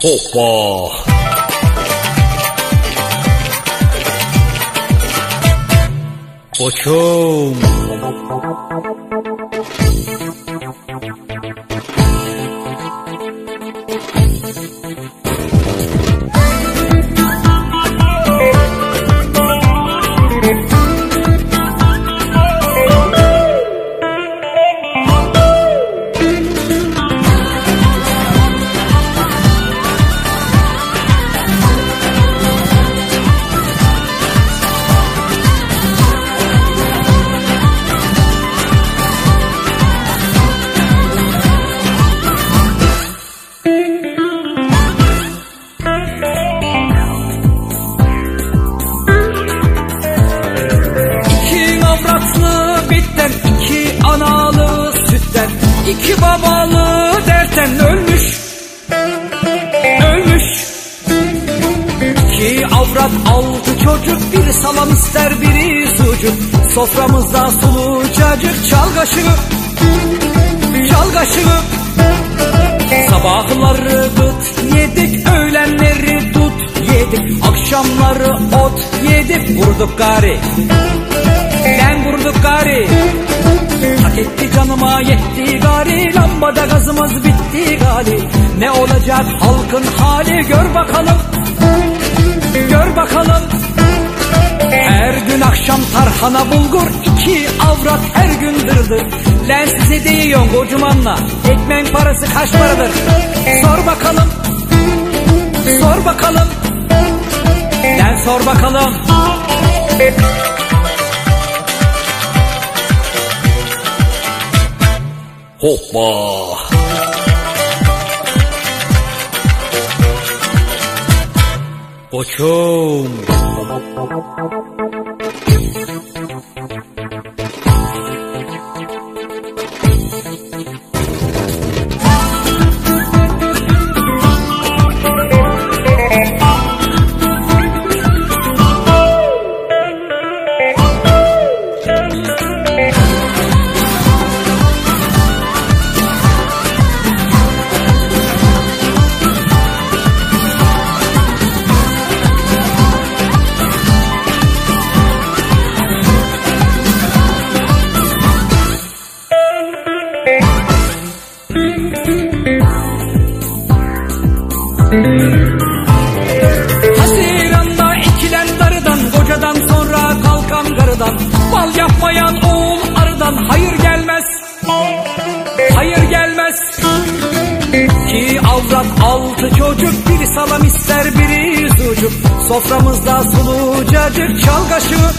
Hoppa. Koçum. Babalı dertten ölmüş, ölmüş. İki avrat altı çocuk, biri salam ister biri sucuk. Soframızda sulu cacık, çal kaşığı, çal kaşığı. Sabahları gıt yedik, öğlenleri tut yedik, akşamları ot yedik, vurduk gari. Ben vurduk gari Hak etti canıma yetti gari. Lambada gazımız bitti gari Ne olacak halkın hali? Gör bakalım. Gör bakalım. Her gün akşam tarhana bulgur iki avrat her gün dırdır. Lan size değiyorsun kocumanla Ekmeğin parası kaç paradır? Sor bakalım. Sor bakalım. Lan sor bakalım Hoppa. Koçum. Hasiranda ikilen darıdan Kocadan sonra kalkan garıdan Bal yapmayan oğul arıdan Hayır gelmez. Hayır gelmez. Ki avrat altı çocuk Biri salam ister biri sucuk. Soframızda sulu cacık Çal kaşığı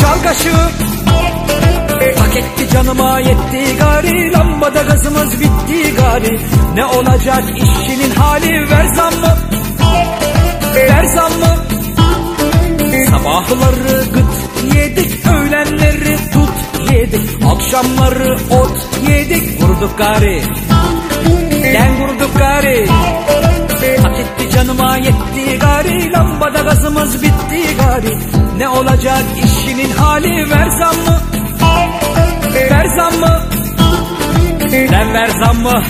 Çal kaşığı Hak etti canıma yetti gari. Lambada gazımız bitti gari. Ne olacak işçinin hali ver zammı Ver zammı Sabahları gıt yedik Öğlenleri tut yedik. Akşamları ot yedik Vurduk gari. Gel vurduk gari. Hak etti canıma yetti gari. Lambada gazımız bitti gari. Ne olacak işinin hali ver zammı Ver zammı Lan ver zammı